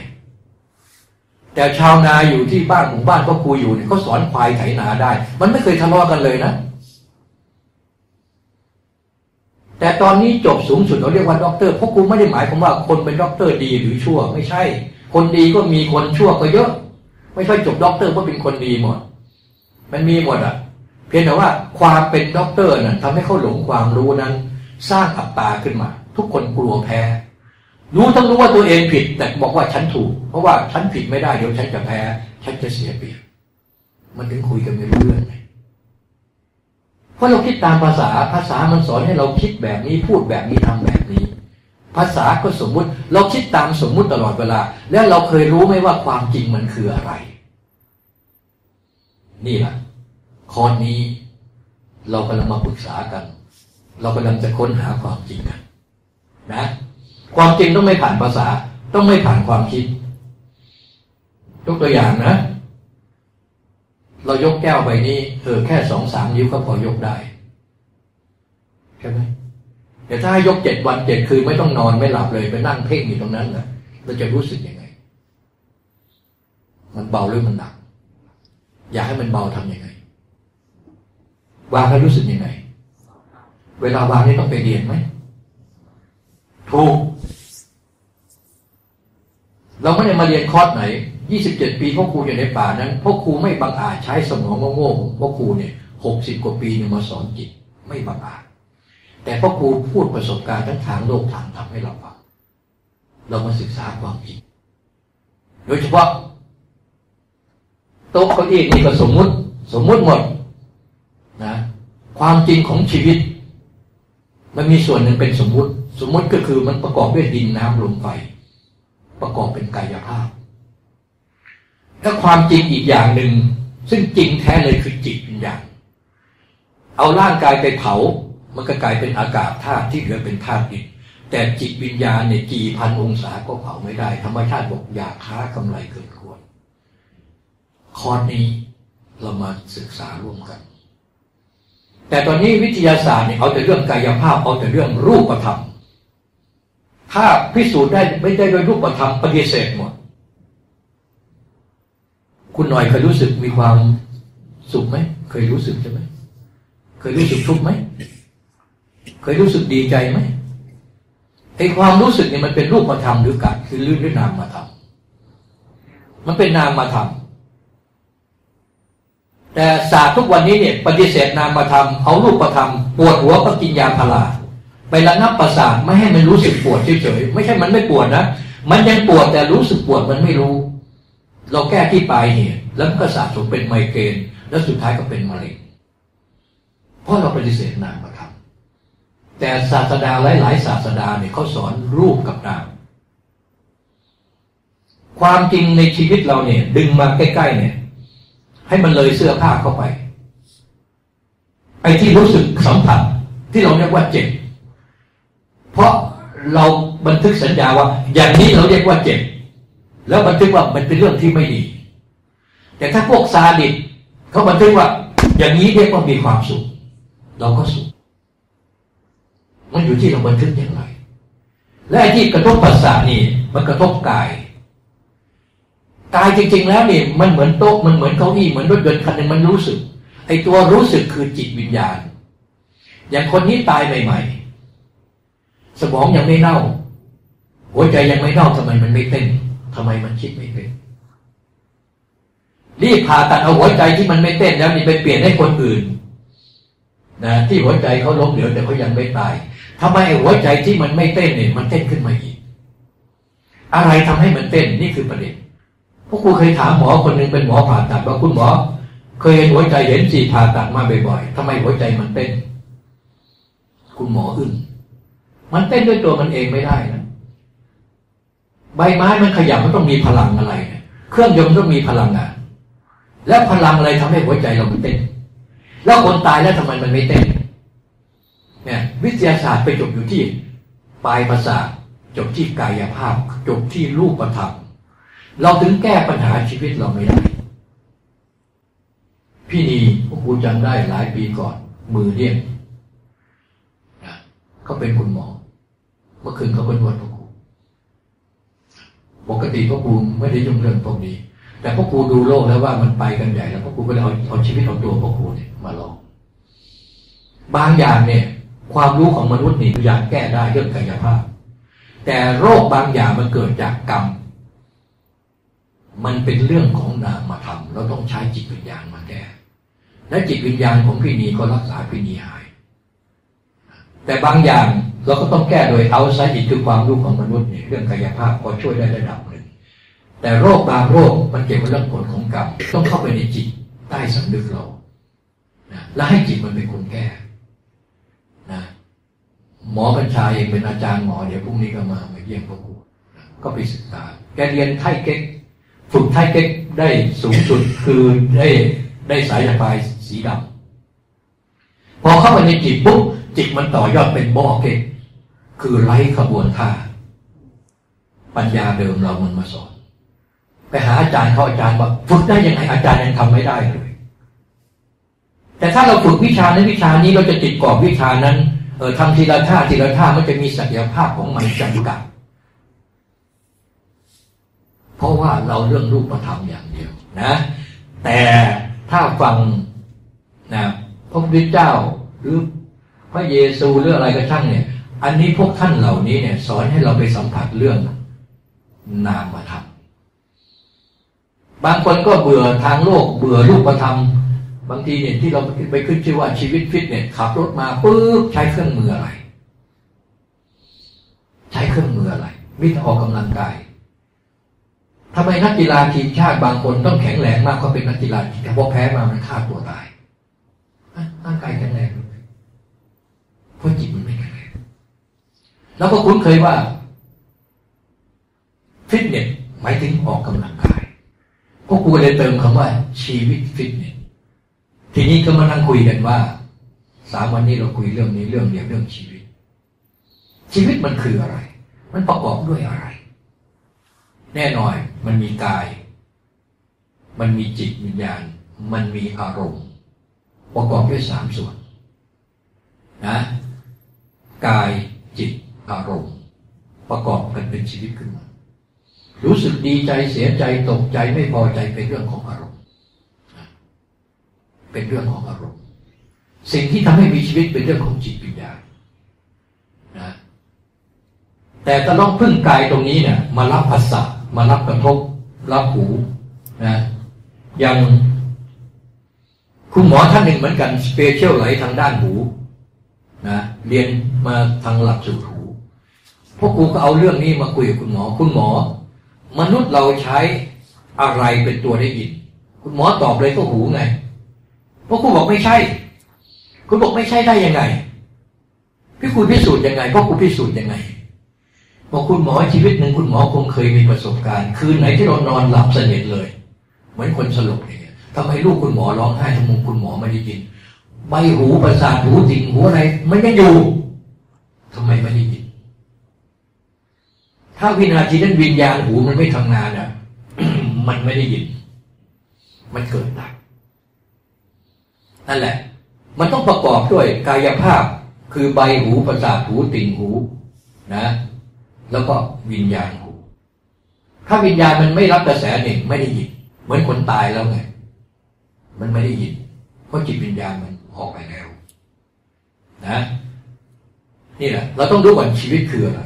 Speaker 2: แต่ชาวนาอยู่ที่บ้านหมู่บ้านก็คุยอยู่เนี่ยเขาสอนควายไถนาได้ มันไม่เคยทะเลาะกันเลยนะ แต่ตอนนี้จบสูงสุดเราเรียกว่าด็อกเตอร์เพราะกูไม่ได้หมายความว่าคนเป็นด็อกเตอร์ดีหรือชั่ว ไม่ใช่ คนดีก็มีคนชั่วก็เยอะ ไม่ใช่จบด็อกเตอร์เพราะเป็นคนดีหมด มันมีหมดอะ เพียงแต่ว่าความเป็นด็อกเตอร์นั้นทำให้เขาหลงความรู้นั้น สร้างอัตตาขึ้นมา ทุกคนกลัวแพ้ รู้ทั้งรู้ว่าตัวเองผิด แต่บอกว่าฉันถูก เพราะว่าฉันผิดไม่ได้เดี๋ยวฉันจะแพ้ ฉันจะเสียเปรียบมันถึงคุยกันไม่รู้เรื่องไง เพราะเราคิดตามภาษาภาษามันสอนให้เราคิดแบบนี้พูดแบบนี้ทำแบบนี้ ภาษาก็สมมุติเราคิดตามสมมุติตลอดเวลา แล้วเราเคยรู้ไหมว่าความจริงมันคืออะไร นี่แหละคอนนี้ เรากำลังมาปรึกษากัน เรากำลังจะค้นหาความจริงกันนะความจริงต้องไม่ผ่านภาษา ต้องไม่ผ่านความคิดยกตัวอย่างนะ เรายกแก้วใบนี้เออแค่สองสามนิ้วก็พอยกได้ใช่ไหมแต่ถ้าให้ยกเจ็ดวันเจ็ดคืนไม่ต้องนอนไม่หลับเลยไปนั่งเพ่งอยู่ตรงนั้นนะเราจะรู้สึกยังไง มันเบาหรือมันหนัก อยากให้มันเบาทำยังไง วางแล้วรู้สึกยังไง เวลาวางนี่ต้องไปเรียนไหมถูกเราไม่ได้มาเรียนคอร์สไหน 27 ปีพ่อครูอยู่ในป่านั้นพ่อครูไม่บังอาจใช้สมองโง่ๆพ่อครูเนี่ย60 กว่าปีเนี่ยมาสอนจิตไม่บังอาจ แต่พ่อครูพูดประสบการณ์ทั้งทางโลกทางธรรมให้เราฟังเรามาศึกษาความจริงโดยเฉพาะโต๊ะเก้าอี้นี่ก็สมมุติสมมุติหมดนะความจริงของชีวิต มันมีส่วนหนึ่งเป็นสมมุติ สมมุติก็คือมันประกอบด้วยดินน้ำลมไฟประกอบเป็นกายภาพ และความจริงอีกอย่างหนึ่ง ซึ่งจริงแท้เลยคือจิตวิญญาณเอาร่างกายไปเผา มันก็กลายเป็นอากาศธาตุที่เหลือเป็นธาตุดินแต่จิตวิญญาณเนี่ยกี่พันองศาก็เผาไม่ได้ ธรรมชาติบอกอย่าค้ากำไรเกินควรคอร์สนี้เรามาศึกษาร่วมกัน แต่ตอนนี้วิทยาศาสตร์เนี่ยเอาแต่เรื่องกายภาพเอาแต่เรื่องรูปธรรมถ้าพิสูจน์ได้ไม่ได้โดยรูปธรรมปฏิเสธหมด คุณหน่อยเคยรู้สึกมีความสุขไหมเคยรู้สึกใช่ไหมเคยรู้สึกทุกข์ไหมเคยรู้สึกดีใจไหมไอความรู้สึกเนี่ยมันเป็นรูปธรรมหรือกัดคือลื่นหรือนามมาทำมันเป็นนามมาทำแต่ศาสตร์ทุกวันนี้เนี่ย ปฏิเสธนามมาทำเอารูปธรรมปวดหัวก็กินยาพาราไประงับประสาทไม่ให้มันรู้สึกปวดเฉยๆไม่ใช่มันไม่ปวดนะมันยังปวดแต่รู้สึกปวดมันไม่รู้ เราแก้ที่ปลายเหตุแล้วก็สะสมเป็นไมเกรนแล้วสุดท้ายก็เป็นมะเร็งเพราะเราปฏิเสธนามมาทำแต่ศาสดาหลาย ๆ ศาสดาเนี่ยเขาสอนรูปกับนามความจริงในชีวิตเราเนี่ย ดึงมาใกล้ ๆ เนี่ย ให้มันเลยเสื้อผ้าเข้าไปไอ้ที่รู้สึกสัมผัสที่เราเรียกว่าเจ็บ เพราะเราบันทึกสัญญาว่า อย่างนี้เราเรียกว่าเจ็บ แล้วบันทึกว่ามันเป็นเรื่องที่ไม่ดี แต่ถ้าพวกซาดิสเขาบันทึกว่า อย่างนี้เรียกว่ามีความสุข เราก็สุข มันอยู่ที่เราบันทึกอย่างไร และไอ้ที่กระทบภาษานี่ มันกระทบกายกายจริง ๆ แล้วนี่มันเหมือนโต๊ะมันเหมือนเก้าอี้เหมือนรถยนต์คันหนึ่งมันรู้สึก ไอ้ตัวรู้สึกคือจิตวิญญาณ อย่างคนนี้ตายใหม่ ๆ สมองยังไม่เน่า หัวใจยังไม่เน่าทำไมมันไม่เต้น ทำไมมันคิดไม่เป็นรีบผ่าตัดเอาหัวใจที่มันไม่เต้นแล้วนี่ไปเปลี่ยนให้คนอื่นนะที่หัวใจเขาล้มเหลวแต่เขายังไม่ตายทำไมหัวใจที่มันไม่เต้นเนี่ยมันเต้นขึ้นมาอีก อะไรทำให้มันเต้นนี่คือประเด็นพวกครูเคยถามหมอคนหนึ่งเป็นหมอผ่าตัดว่าคุณหมอ เคยเห็นหัวใจเห็นสีผ่าตัดมาบ่อยๆทำไมหัวใจมันเต้น คุณหมออึ้งมันเต้นด้วยตัวมันเองไม่ได้นะ ใบไม้มันขยับมันต้องมีพลังอะไร เครื่องยนต์ต้องมีพลังงานแล้วพลังอะไรทำให้หัวใจเรามันเต้น แล้วคนตายแล้วทำไมมันไม่เต้น เนี่ย วิทยาศาสตร์ไปจบอยู่ที่ปลายประสาทจบที่กายภาพ จบที่รูปธรรม เราถึงแก้ปัญหาชีวิตเราไม่ได้ พี่นีพวกครูจำได้หลายปีก่อน มือเรียกนะเขาเป็นคุณหมอ เมื่อคืนเขาเป็นวันพวกครู ปกติพ่อครูไม่ได้ยุ่งเรื่องพวกนี้ แต่พ่อครูดูโลกแล้วว่ามันไปกันใหญ่แล้วพ่อครูก็เลยเอาเอาชีวิตของตัวพ่อครูเนี่ยมาลอง บางอย่างเนี่ย ความรู้ของมนุษย์นี่อยากแก้ได้เรื่องกายภาพ แต่โรคบางอย่างมันเกิดจากกรรม มันเป็นเรื่องของนามธรรมเราต้องใช้จิตวิญญาณมาแก้และจิตวิญญาณของพี่นีก็รักษาพี่นีหาย แต่บางอย่าง เราก็ต้องแก้โดยเอาไซอิคือความรู้ของมนุษย์เนี่ยเรื่องกายภาพพอช่วยได้ระดับหนึ่งแต่โรคบางโรคมันเกี่ยวกับเรื่องผลของกรรมต้องเข้าไปในจิตใต้สำนึกเรานะและให้จิตมันเป็นคนแก้นะหมอกัญชาเองเป็นอาจารย์หมอเดี๋ยวพรุ่งนี้ก็มามาเยี่ยมพวกกูก็ไปศึกษาแกเรียนไทเก๊กฝึกไทเก๊กได้สูงสุดคือได้ได้สายสะพายสีดำพอเข้าไปในจิตปุ๊บจิตมันต่อยอดเป็นบ่อเก๊ก คือไร้ขบวนท่าปัญญาเดิมเรามันมาสอน ไปหาอาจารย์เขาอาจารย์บอกฝึกได้ยังไงอาจารย์ยังทำไม่ได้เลย แต่ถ้าเราฝึกวิชานั้นวิชานี้เราจะติดกรอบวิชานั้น เออทำทีละท่าทีละท่ามันจะมีศักยภาพของมันจำกัด เพราะว่าเราเรื่องรูปธรรมอย่างเดียวนะ แต่ถ้าฟังนะพระพุทธเจ้าหรือพระเยซูหรืออะไรก็ช่างเนี่ย อันนี้พวกท่านเหล่านี้เนี่ย สอนให้เราไปสัมผัสเรื่อง นามธรรมบางคนก็เบื่อทางโลก เบื่อรูปธรรมบางทีเนี่ยที่เราไปขึ้นชื่อว่าชีวิตฟิตเนี่ยขับรถมาปุ๊บใช้เครื่องมืออะไร ใช้เครื่องมืออะไรมิตรออกกำลังกายทำไมนักกีฬาทีมชาติบางคนต้องแข็งแรงมากเขาเป็นนักกีฬาแต่พอแพ้มามันฆ่าตัวตายร่างกายแข็งแรงเพราะจิตมันไม่แข็งแรง แล้วก็คุ้นเคยว่าฟิตเนสหมายถึงออกกำลังกายพวกกูเลยเติมคำว่า ชีวิตฟิตเนสทีนี้ก็มานั่งคุยกันว่าสามวันนี้เราคุยเรื่องนี้เรื่องเดียวเรื่องชีวิต ชีวิตมันคืออะไร มันประกอบด้วยอะไร แน่นอนมันมีกาย มันมีจิตวิญญาณ มันมีอารมณ์ ประกอบด้วยสามส่วนนะกายจิต อารมณ์ ประกอบกันเป็นชีวิตขึ้นมา รู้สึกดีใจเสียใจตกใจไม่พอใจเป็นเรื่องของอารมณ์ เป็นเรื่องของอารมณ์ สิ่งที่ทำให้มีชีวิตเป็นเรื่องของจิตวิญญาณนะแต่จะต้องพึ่งกายตรงนี้เนี่ยมารับภาษามารับกระทบ รับหูนะอย่างคุณหมอท่านหนึ่งเหมือนกัน specialize ทางด้านหูนะเรียนมาทางหลักสูตรหู วกกูก็เอาเรื่องนี้มาคุยกับคุณหมอ คุณหมอ มนุษย์เราใช้อะไรเป็นตัวได้ยิน คุณหมอตอบเลยก็หูไงพวกกูบอกไม่ใช่ คุณบอกไม่ใช่ได้ยังไง พี่คุณพิสูจน์ยังไงพ่อคุณพิสูจน์ยังไงบอกคุณหมอชีวิตหนึ่งคุณหมอคงเคยมีประสบการณ์ คืนไหนที่เรานอนหลับสนิทเลย เหมือนคนสลบอย่างเงี้ยทำไมลูกคุณหมอร้องไห้ทำไมคุณหมอไม่ได้ยินใบหูประสาทหูติ่งหูอะไร มันยังอยู่ทำไมไม่ได้ยิน ถ้าวินาทีนั้นวิญญาณหูมันไม่ทำงานอะมันไม่ได้ยิน มันเกิดดับนั่นแหละ มันต้องประกอบด้วยกายภาพคือใบหูประสาทหูติ่งหูนะ แล้วก็วิญญาณหู ถ้าวิญญาณมันไม่รับกระแสหนึ่งไม่ได้ยิน เหมือนคนตายแล้วไง มันไม่ได้ยิน เพราะจิตวิญญาณมันออกไปแล้ว นะ นี่แหละ เราต้องรู้ก่อนชีวิตคืออะไร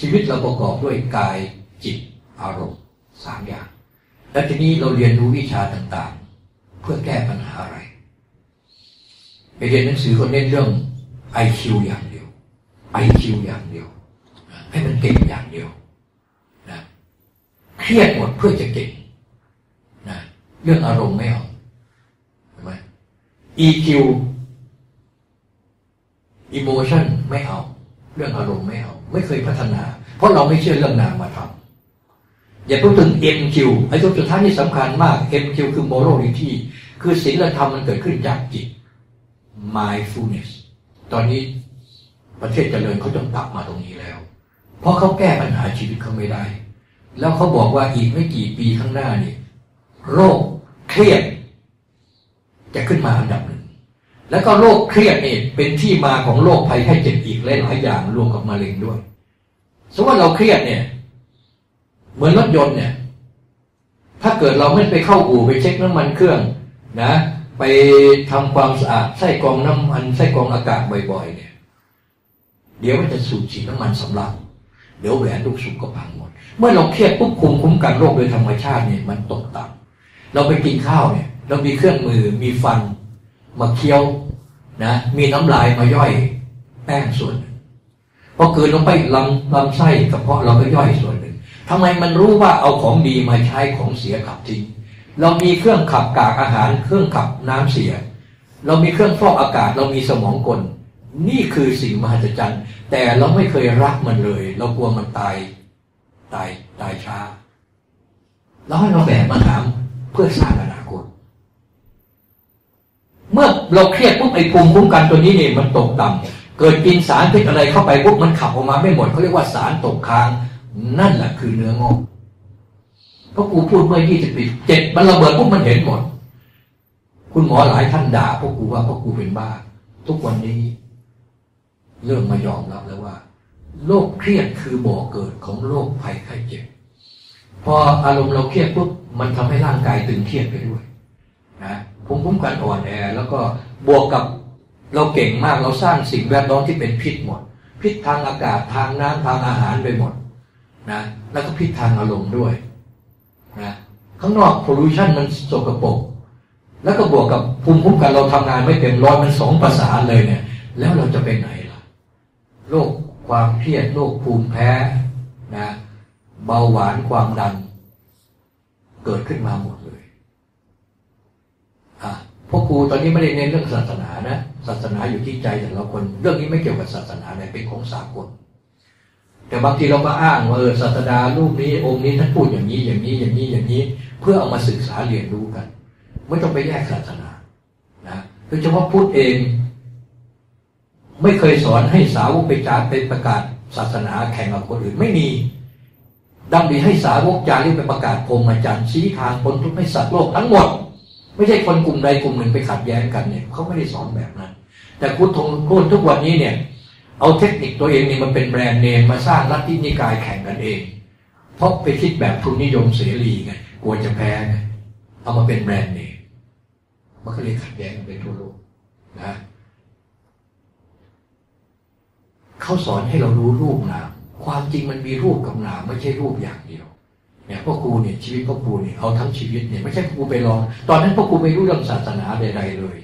Speaker 2: ชีวิตเราประกอบด้วยกายจิตอารมณ์สามอย่าง แล้วทีนี้เราเรียนรู้วิชาต่างๆ เพื่อแก้ปัญหาอะไร ไปเรียนหนังสือคนเน้นเรื่องไอคิวอย่างเดียวไอคิวอย่างเดียว ให้มันเก่งอย่างเดียวนะเครียดหมดเพื่อจะเก่งนะเรื่องอารมณ์ไม่เอาใช่ไหม EQ emotion ไม่เอา รื่องอารมณ์ไม่เอาไม่เคยพัฒนา เพราะเราไม่เชื่อเรื่องนามธรรมอย่าพูดถึง MQ ไอ้ตัวสุดท้ายนี่สำคัญมาก MQ คือ morality คือศีลธรรมมันเกิดขึ้นจากจิต mindfulness ตอนนี้ประเทศเจริญเขาต้องกลับมาตรงนี้แล้ว เพราะเขาแก้ปัญหาชีวิตเขาไม่ได้ แล้วเขาบอกว่าอีกไม่กี่ปีข้างหน้านี่โรคเครียดจะขึ้นมาอันดับหนึ่ง แล้วก็โรคเครียดนี่เป็นที่มาของโรคภัยไข้เจ็บอีกหลายๆอย่างรวมกับมะเร็งด้วย สมมติว่าเราเครียดเนี่ย เหมือนรถยนต์เนี่ย ถ้าเกิดเราไม่ไปเข้าอู่ไปเช็คน้ำมันเครื่อง นะ ไปทำความสะอาดไส้กรองน้ำมันไส้กรองอากาศบ่อยๆ เนี่ย เดี๋ยวมันจะสูบฉีดน้ำมันสำลักเดี๋ยวแหวนลูกสูบก็พังหมด เมื่อเราเครียดปุ๊บคุมคุ้มกันโรคโดยธรรมชาติเนี่ยมันตกต่ำเราไปกินข้าวเนี่ย เรามีเครื่องมือมีฟัน มาเคี้ยวนะมีน้ำลายมาย่อยแป้งส่วนพอเกินลงไปลำลำไส้กระเพาะเราก็ย่อยส่วนหนึ่งทำไมมันรู้ว่าเอาของดีมาใช้ของเสียขับทิ้งเรามีเครื่องขับกากอาหาร เครื่องขับน้ำเสีย เรามีเครื่องฟอกอากาศ เรามีสมองกล นี่คือสิ่งมหัศจรรย์แต่เราไม่เคยรักมันเลย เรากลัวมันตายตายตายช้าแล้วให้เราแบกมาถามเพื่อสร้างอนา เมื่อเราเครียดปุ๊บไอ้ภูมิคุ้มกันตัวนี้เนี่ยมันตกต่ำเกิดกินสารพิษอะไรเข้าไปปุ๊บมันขับออกมาไม่หมดเขาเรียกว่าสารตกค้าง นั่นแหละคือเนื้องอกเพราะกูพูดเมื่อยี่สิบปีเจ็ดมันระเบิดปุ๊บมันเห็นหมด คุณหมอหลายท่านด่าพวกกูว่าพวกกูเป็นบ้า ทุกวันนี้ เริ่มมายอมรับแล้วว่าโรคเครียดคือบ่อเกิดของโรคภัยไข้เจ็บ พออารมณ์เราเครียดปุ๊บมันทำให้ร่างกายตึงเครียดไปด้วยนะ ภูมิคุ้มกันอ่อนแอ แล้วก็บวกกับเราเก่งมากเราสร้างสิ่งแวดล้อมที่เป็นพิษหมด พิษทางอากาศทางน้ำทางอาหารไปหมดนะแล้วก็พิษทางอารมณ์ด้วยนะข้างนอกพลูชันมันสกปรกแล้วก็บวกกับภูมิคุ้มกันเราทำงานไม่เต็มร้อยมันสองประสานเลยเนี่ย แล้วเราจะไปไหนล่ะโรคความเครียดโรคภูมิแพ้นะเบาหวานความดัน เกิดขึ้นมาหมดเลย พวกครูตอนนี้ไม่ได้เน้นเรื่องศาสนานะ ศาสนาอยู่ที่ใจแต่ละคน เรื่องนี้ไม่เกี่ยวกับศาสนาเลยเป็นของสากล แต่บางทีเราก็อ้างว่าเออศาสดารูปนี้องค์นี้ท่านพูดอย่างนี้อย่างนี้อย่างนี้อย่างนี้ เพื่อเอามาศึกษาเรียนรู้กัน ไม่ต้องไปแยกศาสนา นะโดยเฉพาะพูดเอง ไม่เคยสอนให้สาวกไปจารไปประกาศศาสนาแข่งกับคนอื่นไม่มีดังดีให้สาวกจารีไปประกาศพรมอาจารย์ชี้ทางคนทุกให้สัตว์โลกทั้งหมด ไม่ใช่คนกลุ่มใดกลุ่มหนึ่งไปขัดแย้งกันเนี่ยเขาไม่ได้สอนแบบนั้น แต่คุณทงคุณทุกวันนี้เนี่ย เอาเทคนิคตัวเองนี่มันเป็นแบรนด์เนมมาสร้างรัฐที่นิกายแข่งกันเอง เพราะไปคิดแบบทุนนิยมเสรีไงกลัวจะแพ้ไงเอามาเป็นแบรนด์เนมมันก็เลยขัดแย้งกันไปทั่วโลกนะเขาสอนให้เรารู้รูปนาม ความจริงมันมีรูปกับนามไม่ใช่รูปอย่างเดียว เนี่ยพ่อครูเนี่ยชีวิตพ่อครูเนี่ยเอาทั้งชีวิตเนี่ยไม่ใช่พ่อครูไปลอง ตอนนั้นพ่อครูไม่รู้เรื่องศาสนาใดๆเลย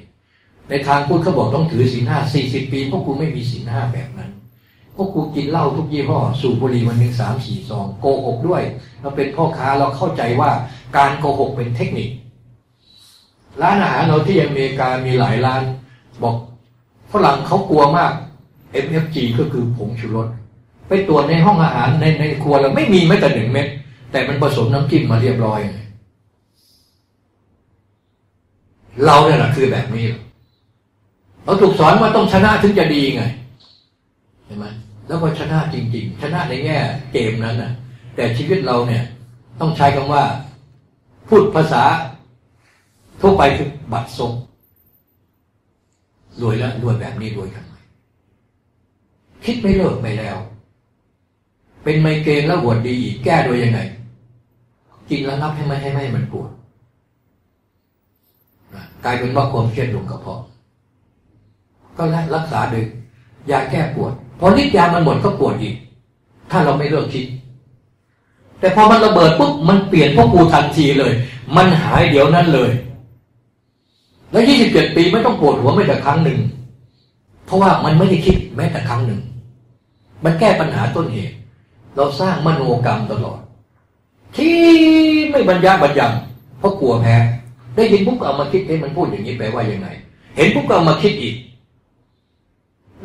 Speaker 2: ในทางพูดเขาบอกต้องถือศีลห้าสี่สิบปีพ่อครูไม่มีศีลห้าแบบนั้นพ่อครูกินเหล้าทุกยี่ห้อสูบบุหรี่วันหนึ่งสามสี่ซองโกหกด้วย เราเป็นพ่อค้าเราเข้าใจว่าการโกหกเป็นเทคนิค ร้านอาหารเราที่อเมริกามีหลายร้าน บอกฝรั่งเขากลัวมาก MFG ก็คือผงชูรสไปตรวจในห้องอาหารในในครัวเราไม่มีแม้แต่หนึ่งเม็ด แต่มันผสมน้ำจิ้มมาเรียบร้อย เราเนี่ยแหละคือแบบนี้ เราถูกสอนว่าต้องชนะถึงจะดีไงเห็นไหมแล้วก็ชนะจริง ๆ ชนะในแง่เกมนั้นนะแต่ชีวิตเราเนี่ย ต้องใช้คำว่า พูดภาษาทั่วไปคือบัตรซบรวยแล้วรวยแบบนี้รวยทำไมคิดไม่เลิกไม่แล้ว เป็นไมเกรนแล้วปวดดีอีกแก้โดยยังไง กินแล้วนับให้ไม่ให้ไม่มันปวดกลายเป็นว่าความเครียดลงกระเพาะก็รักษาโดยยาแก้ปวดพอฤทธิ์ยามันหมดก็ปวดอีก ถ้าเราไม่เลิกคิด แต่พอมันระเบิดปุ๊บมันเปลี่ยนพวกกูทันทีเลย มันหายเดี๋ยวนั้นเลย แล้วยี่สิบเจ็ดปีไม่ต้องปวดหัวไม่แต่ครั้งหนึ่ง เพราะว่ามันไม่ได้คิดแม้แต่ครั้งหนึ่ง มันแก้ปัญหาต้นเหตุ เราสร้างมโนกรรมตลอด ที่ไม่บรรยาบรรยังเพราะกลัวแพ้ ได้ยินปุ๊บก็เอามาคิดเอ้มันพูดอย่างนี้แปลว่ายังไง เห็นปุ๊บก็เอามาคิดอีก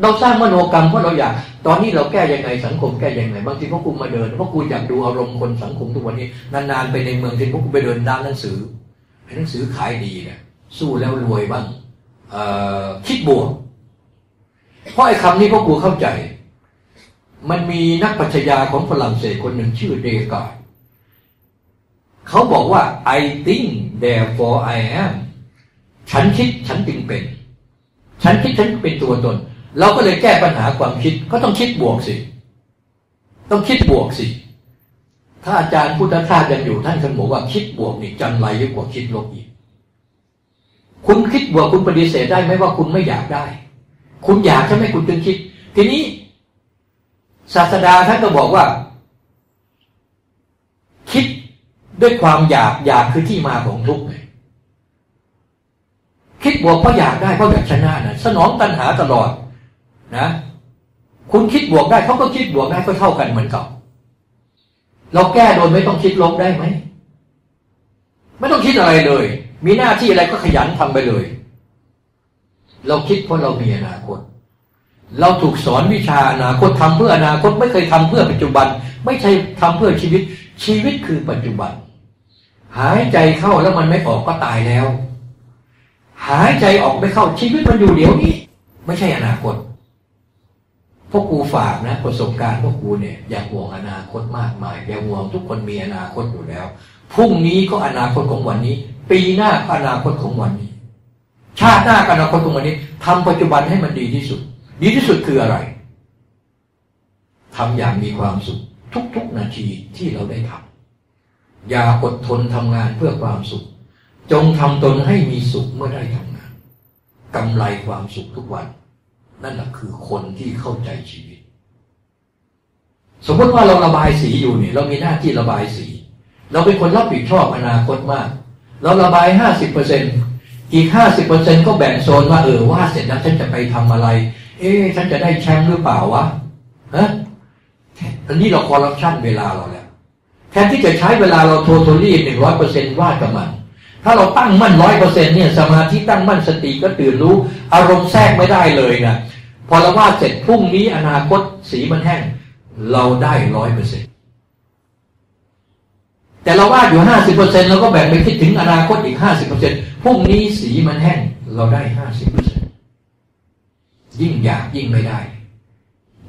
Speaker 2: เราสร้างมโนกรรมเพราะเราอยาก ตอนนี้เราแก้ยังไงสังคมแก้ยังไงบางทีพวกกูมาเดินพราะกูอยากดูอารมณ์คนสังคมทุกวันนี้ นานๆไปในเมืองที่พวกกูไปเดินด้านหนังสือหนังสือขายดีเนี่ยสู้แล้วรวยบ้างคิดบวกเพราะไอ้คำนี้พวกกูเข้าใจ มันมีนักปัชญาของฝรั่งเศสคนหนึ่งชื่อเดกา เขาบอกว่า I think therefore I am ฉันคิดฉันจึงเป็น ฉันคิดฉันเป็นตัวตน เราก็เลยแก้ปัญหาความคิดก็ต้องคิดบวกสิ ต้องคิดบวกสิ ถ้าอาจารย์พุทธทาสยังอยู่ท่านเคยบอกว่าคิดบวกนี่จันไรยิ่งกว่าคิดลบอีก คุณคิดบวกคุณปฏิเสธได้ไหมว่าคุณไม่อยากได้ คุณอยากใช่ไหมคุณจึงคิด ทีนี้ศาสดาท่านก็บอกว่า คิด ด้วยความอยากอยากคือที่มาของทุกข์คิดบวกเพราะอยากได้เพราะอยากชนะนะสนองตัณหาตลอดนะคุณคิดบวกได้เขาก็คิดบวกได้ก็เท่ากันเหมือนกับเราแก้โดยไม่ต้องคิดลบได้ไหมไม่ต้องคิดอะไรเลย มีหน้าที่อะไรก็ขยันทำไปเลย เราคิดเพราะเรามีอนาคต เราถูกสอนวิชาอนาคตทำเพื่ออนาคตไม่เคยทำเพื่อปัจจุบัน ไม่ใช่ทำเพื่อชีวิตชีวิตคือปัจจุบัน หายใจเข้าแล้วมันไม่ออกก็ตายแล้ว หายใจออกไม่เข้าชีวิตมันอยู่เดี๋ยวนี้ ไม่ใช่อนาคตพวกกูฝากนะประสบการณ์พวกกูเนี่ยอย่าห่วงอนาคตมากมายอย่าห่วงทุกคนมีอนาคตอยู่แล้วพรุ่งนี้ก็อนาคตของวันนี้ ปีหน้าก็อนาคตของวันนี้ ชาติหน้าก็อนาคตของวันนี้ทำปัจจุบันให้มันดีที่สุด ดีที่สุดคืออะไรทำอย่างมีความสุขทุกๆนาทีที่เราได้ทำ อย่าอดทนทำงานเพื่อความสุข จงทำตนให้มีสุขเมื่อได้ทำงานกำไรความสุขทุกวัน นั่นแหละคือคนที่เข้าใจชีวิต สมมติว่าเราระบายสีอยู่เนี่ยเรามีหน้าที่ระบายสี เราเป็นคนรับผิดชอบอนาคตมาก เราระบายห้าสิบเปอร์เซ็นอีกห้าสิบเปอร์เซ็นก็แบ่งโซนว่าเออว่าเสร็จแล้วฉันจะไปทำอะไร เอ๊ฉันจะได้แชมป์หรือเปล่าวะฮะอันนี้เราคอร์รัปชันเวลาเราแล้ว แทนที่จะใช้เวลาเราโทโทลี่หนึ่งร้อยเปอร์เซ็นวาดกับมัน ถ้าเราตั้งมั่นร้อยเปอร์เซ็นเนี่ยสมาธิตั้งมั่นสติก็ตื่นรู้ อารมณ์แทรกไม่ได้เลยนะพอเราวาดเสร็จพรุ่งนี้อนาคตสีมันแห้ง เราได้ร้อยเปอร์เซ็นแต่เราวาดอยู่ห้าสิบเปอร์เซ็นเราก็แบ่งไปคิดถึงอนาคตอีกห้าสิบเปอร์เซ็นพรุ่งนี้สีมันแห้ง เราได้ห้าสิบเปอร์เซ็นยิ่งอยากยิ่งไม่ได้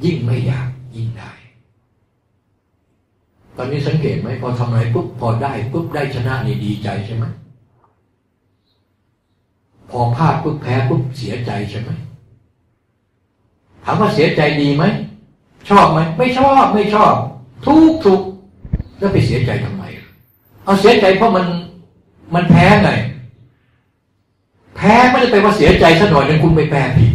Speaker 2: ยิ่งไม่อยากยิ่งได้ ตอนนี้สังเกตไหมพอทำอะไรปุ๊บพอได้ปุ๊บได้ชนะนี่ดีใจใช่ไหมพอพลาดปุ๊บแพ้ปุ๊บเสียใจใช่ไหมถามว่าเสียใจดีไหมชอบไหมไม่ชอบไม่ชอบ ทุกทุกแล้วไปเสียใจทำไม เอาเสียใจเพราะมันมันแพ้ไงแพ้ไม่ได้ไปว่าเสียใจซะหน่อยนึงคุณไปแพ้ผิด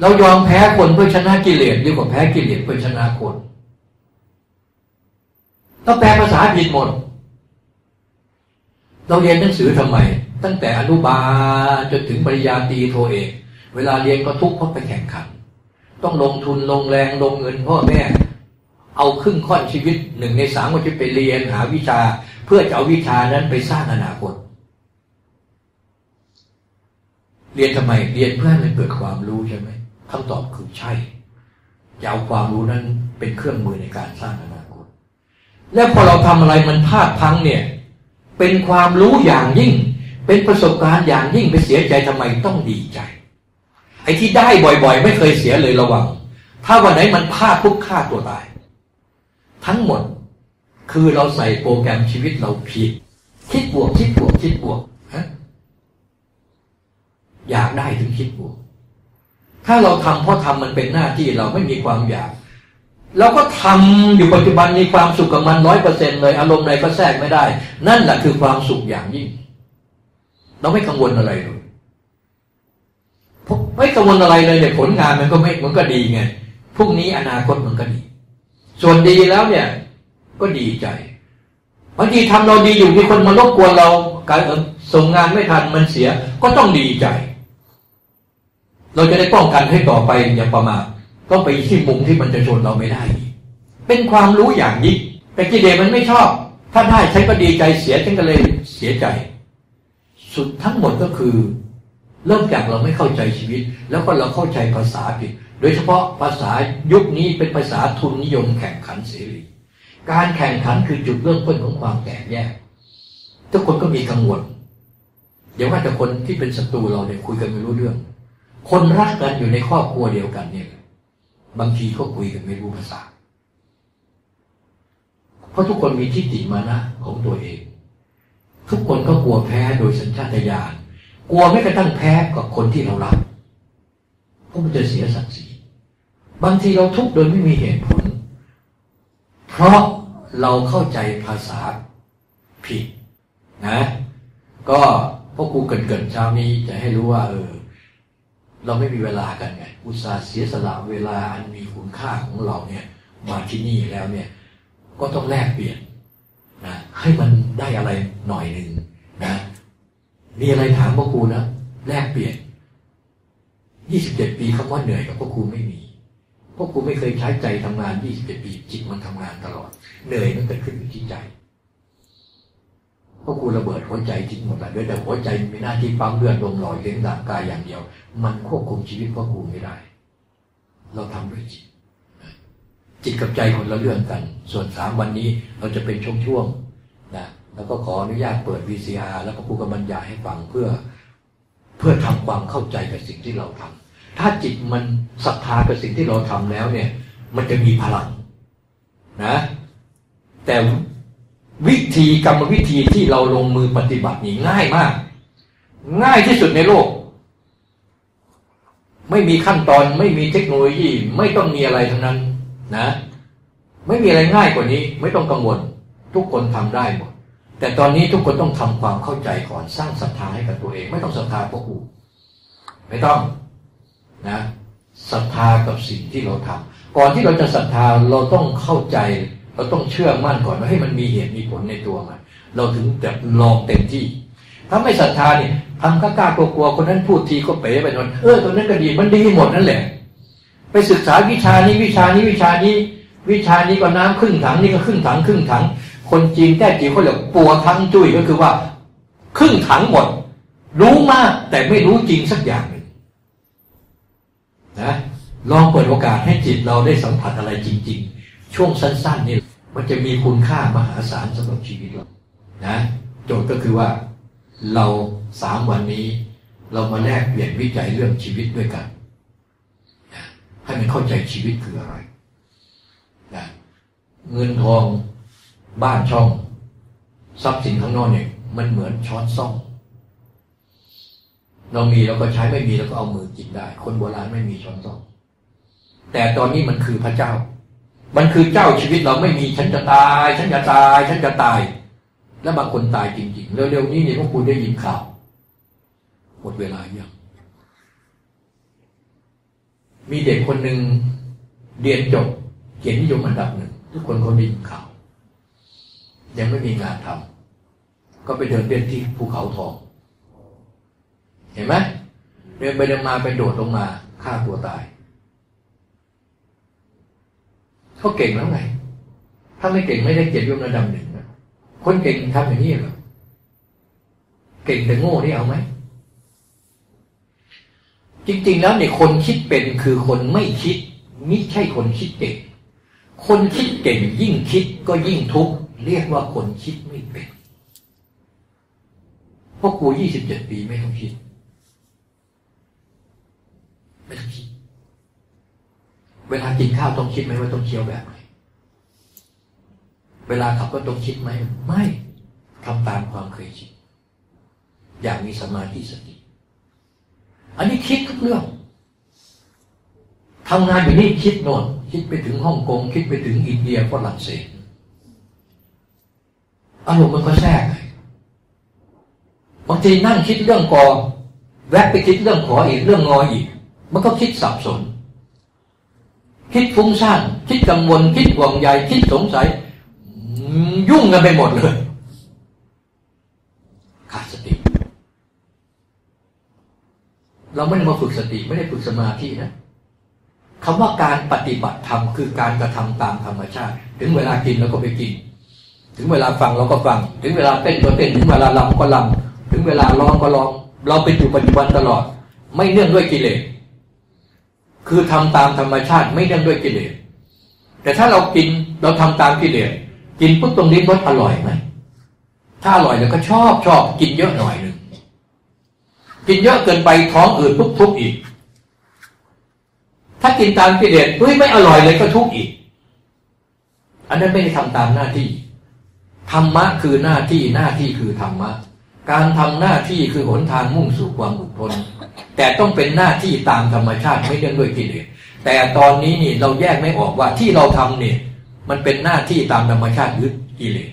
Speaker 2: เรายอมแพ้คนเพื่อชนะกิเลสดีกว่าแพ้กิเลสเพื่อชนะคน ต้องแปลภาษาผิดหมด เราเรียนหนังสือทำไม ตั้งแต่อนุบาลจนถึงปริญญาตรีโทเอกเวลาเรียนก็ทุกข์เพราะไปแข่งขัน ต้องลงทุนลงแรงลงเงินพ่อแม่ เอาครึ่งค่อนชีวิตหนึ่งในสามก็จะไปเรียนหาวิชา เพื่อจะเอาวิชานั้นไปสร้างอนาคตเรียนทำไมเรียนเพื่อให้มันเกิดความรู้ใช่ไหมคำตอบคือใช่จะเอาความรู้นั้นเป็นเครื่องมือในการสร้างอนา แล้วพอเราทำอะไรมันพลาดพังเนี่ย เป็นความรู้อย่างยิ่ง เป็นประสบการณ์อย่างยิ่งไปเสียใจทำไมต้องดีใจ ไอ้ที่ได้บ่อยๆ ไม่เคยเสียเลยระวัง ถ้าวันไหนมันพลาดปุ๊บฆ่าตัวตาย ทั้งหมดคือเราใส่โปรแกรมชีวิตเราผิด คิดบวกคิดบวกคิดบวกฮะอยากได้ถึงคิดบวก ถ้าเราทำเพราะทำมันเป็นหน้าที่เราไม่มีความอยาก เราก็ทำอยู่ปัจจุบันมีความสุขกับมันร้อยเปอร์เซ็นเลยอารมณ์ใดก็แทรกไม่ได้ นั่นแหละคือความสุขอย่างยิ่ง เราไม่กังวลอะไรเลยไม่กังวลอะไรเลยเนี่ยผลงานมันก็ไม่มันก็ดีไงพรุ่งนี้อนาคตมันก็ดี ส่วนดีแล้วเนี่ย ก็ดีใจบางทีทำเราดีอยู่มีคนมารบกวนเราการส่งงานไม่ทันมันเสีย ก็ต้องดีใจ เราจะได้ป้องกันให้ต่อไปอย่าประมาท ต้องไปที่มุมที่มันจะชนเราไม่ได้ เป็นความรู้อย่างยิ่งแต่กิเลสมันไม่ชอบ ถ้าได้ฉันก็ดีใจเสียฉันก็เลยเสียใจ สุดทั้งหมดก็คือ เริ่มจากเราไม่เข้าใจชีวิต แล้วก็เราเข้าใจภาษาผิด โดยเฉพาะภาษายุคนี้เป็นภาษาทุนนิยมแข่งขันเสรีการแข่งขันคือจุดเริ่มต้นของความแตกแยก ทุกคนก็มีกังวลเดี๋ยวว่าแต่คนที่เป็นศัตรูเราเนี่ยคุยกันไม่รู้เรื่อง คนรักกันอยู่ในครอบครัวเดียวกันเนี่ย บางทีก็คุยกันไม่รู้ภาษา เพราะทุกคนมีทิฏฐิมานะของตัวเอง ทุกคนก็กลัวแพ้โดยสัญชาตญาณกลัวไม่กระทั่งแพ้กับคนที่เรารักเพราะมันจะเสียศักดิ์ศรีบางทีเราทุกข์โดยไม่มีเหตุผล เพราะเราเข้าใจภาษาผิดนะ ก็พ่อครูเกินๆเช้านี้จะให้รู้ว่าเออ เราไม่มีเวลากันไงอุตส่าห์เสียสละเวลาอันมีคุณค่าของเราเนี่ย มาที่นี่แล้วเนี่ย ก็ต้องแลกเปลี่ยนนะให้มันได้อะไรหน่อยหนึ่งนะมีอะไรถามพ่อครูนะแลกเปลี่ยนยี่สิบเจ็ดปีคำว่าเหนื่อยกับพ่อครูไม่มีพ่อครูไม่เคยใช้ใจทำงานยี่สิบเจ็ดปีจิตมันทำงานตลอด เหนื่อยมันเกิดขึ้นอยู่ที่ใจ พ่อครูระเบิดหัวใจทิ้งหมดแล้วด้วยแต่หัวใจมีหน้าที่ปั๊มเลือดลมหล่อเลี้ยงร่างกายอย่างเดียว มันควบคุมชีวิตพ่อครูไม่ได้ เราทำด้วยจิตจิตกับใจคนละเรื่องกัน ส่วนสามวันนี้เราจะเป็นช่วงๆนะแล้วก็ขออนุญาตเปิด VCR แล้วก็ครูก็บรรยายให้ฟังเพื่อ เพื่อทำความเข้าใจกับสิ่งที่เราทำถ้าจิตมันศรัทธากับสิ่งที่เราทำแล้วเนี่ย มันจะมีพลัง นะ แต่ วิธีกรรมวิธีที่เราลงมือปฏิบัตินี่ง่ายมาก ง่ายที่สุดในโลก ไม่มีขั้นตอนไม่มีเทคโนโลยีไม่ต้องมีอะไรทั้งนั้นนะ ไม่มีอะไรง่ายกว่านี้ ไม่ต้องกังวล ทุกคนทำได้หมดแต่ตอนนี้ทุกคนต้องทำความเข้าใจก่อนสร้างศรัทธาให้กับตัวเอง ไม่ต้องศรัทธาพวกกูไม่ต้องนะศรัทธากับสิ่งที่เราทำก่อนที่เราจะศรัทธาเราต้องเข้าใจ เราต้องเชื่อมั่นก่อนว่าให้มันมีเหตุมีผลในตัวมันเราถึงจะลองเต็มที่ ถ้าไม่ศรัทธาเนี่ยทำกล้ากลัวๆคนนั้นพูดทีก็เป๋ไปนนเออตัวนั้นก็ดีมันดีหมดนั่นแหละ ไปศึกษาวิชานี้วิชานี้วิชานี้ วิชานี้ก็น้ำครึ่งถังนี่ก็ครึ่งถังครึ่งถัง คนจีนแต้จีนเขาเรียกปัวทั้งจุ้ยก็คือว่า ครึ่งถังหมด รู้มากแต่ไม่รู้จริงสักอย่างหนึ่งนะลองเปิดโอกาสให้จิตเราได้สัมผัสอะไรจริง ๆ ช่วงสั้นๆนี่ มันจะมีคุณค่ามหาศาลสำหรับชีวิตเรานะโจทย์ก็คือว่าเราสามวันนี้ เรามาแลกเปลี่ยนวิจัยเรื่องชีวิตด้วยกันนะให้มันเข้าใจชีวิตคืออะไรนะเงินทองบ้านช่อง ทรัพย์สินข้างนอกเนี่ย มันเหมือนช้อนซ่อมเรามีเราก็ใช้ไม่มีเราก็เอามือกินได้ คนโบราณไม่มีช้อนซ่อมแต่ตอนนี้มันคือพระเจ้า มันคือเจ้าชีวิตเราไม่มีฉันจะตาย ฉันจะตาย ฉันจะตาย แล้วบางคนตายจริง ๆ เร็วๆนี้เนี่ยพวกคุณได้ยินข่าวหมดเวลายังมีเด็กคนหนึ่งเรียนจบเกียรตินิยมอันดับหนึ่งทุกคนเขาได้ยินข่าวยังไม่มีงานทำก็ไปเดินเล่นที่ภูเขาทอง เห็นไหมเดินไปเดินมาไปโดดลงมาฆ่าตัวตาย เขาเก่งแล้วไง ถ้าไม่เก่งไม่ได้เกียรติยมระดับหนึ่งนะคนเก่งทำอย่างนี้เหรอเก่งแต่โง่นี่เอาไหมจริงๆแล้วเนี่ยคนคิดเป็นคือคนไม่คิดไมิใช่คนคิดเก่ง คนคิดเก่งยิ่งคิดก็ยิ่งทุกข์เรียกว่าคนคิดไม่เป็นพวกกูยี่สิบเจ็ดปีไม่ต้องคิด ไม่ต้องคิด เวลากินข้าวต้องคิดไหมว่าต้องเคี้ยวแบบไหนเวลาขับก็ต้องคิดไหมไม่ทำตามความเคยชินอย่างมีสมาธิสติ อันนี้คิดทุกเรื่องทำงานอยู่นี่คิดโน่นคิดไปถึงฮ่องกง คิดไปถึงอินเดียฝรั่งเศสอารมณ์มันก็แทรกบางทีนั่งคิดเรื่องกอแวะไปคิดเรื่องขออีกเรื่องงออีก มันก็คิดสับสน คิดฟุ้งซ่านคิดกังวล คิดห่วงใยคิดสงสัย ยุ่งกันไปหมดเลยขาดสติ เราไม่ได้มาฝึกสติไม่ได้ฝึกสมาธินะคำว่าการปฏิบัติธรรมคือการกระทำตามธรรมชาติ ถึงเวลากินเราก็ไปกิน ถึงเวลาฟังเราก็ฟัง ถึงเวลาเต้นก็เต้นถึงเวลาลำก็ลำถึงเวลาร้องก็ร้อง เราเป็นอยู่ปัจจุบันตลอด ไม่เนื่องด้วยกิเลส คือทำตามธรรมชาติไม่เนื่องด้วยกิเลสแต่ถ้าเรากินเราทำตามกิเลสกินปุ๊บตรงนี้รสอร่อยไหมถ้าอร่อยเราก็ชอบชอบกินเยอะหน่อยหนึ่งกินเยอะเกินไปท้องอืดปุ๊บทุกอีก ถ้ากินตามกิเลสเฮ้ยไม่อร่อยเลยก็ทุกข์อีก อันนั้นไม่ได้ทำตามหน้าที่ธรรมะคือหน้าที่หน้าที่คือธรรมะ การทำหน้าที่คือหนทางมุ่งสู่ความหลุดพ้นแต่ต้องเป็นหน้าที่ตามธรรมชาติไม่เนื่องด้วยกิเลสแต่ตอนนี้นี่เราแยกไม่ออกว่าที่เราทำเนี่ย มันเป็นหน้าที่ตามธรรมชาติยึดกิเลส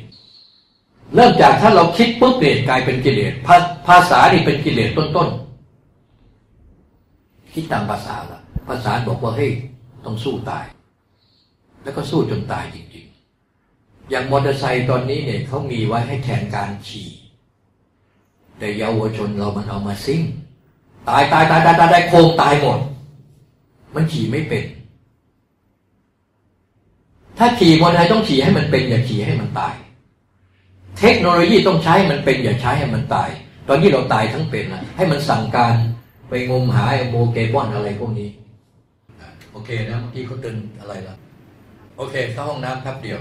Speaker 2: เริ่มจากถ้าเราคิดปุ๊บเนี่ยกลายเป็นกิเลสภาษานี่เป็นกิเลสต้นๆคิดตามภาษาละภาษาบอกว่าเฮ้ยต้องสู้ตาย แล้วก็สู้จนตายจริงๆ อย่างมอเตอร์ไซค์ตอนนี้เนี่ยเขามีไว้ให้แทนการขี่ แต่เยาวชนเรามันเอามาซิ่ง ตายตายตายตายตายตายโคงตายหมด มันขี่ไม่เป็น ถ้าขี่มอเตอร์ไซค์ต้องขี่ให้มันเป็น อย่าขี่ให้มันตาย เทคโนโลยีต้องใช้มันเป็น อย่าใช้ให้มันตาย ตอนนี้เราตายทั้งเป็นนะให้มันสั่งการไปงมหาโมเกบอนอะไรพวกนี้ โอเคนะเมื่อกี้เขาเตือนอะไรล่ะ โอเคเข้าห้องน้ำครับเดียว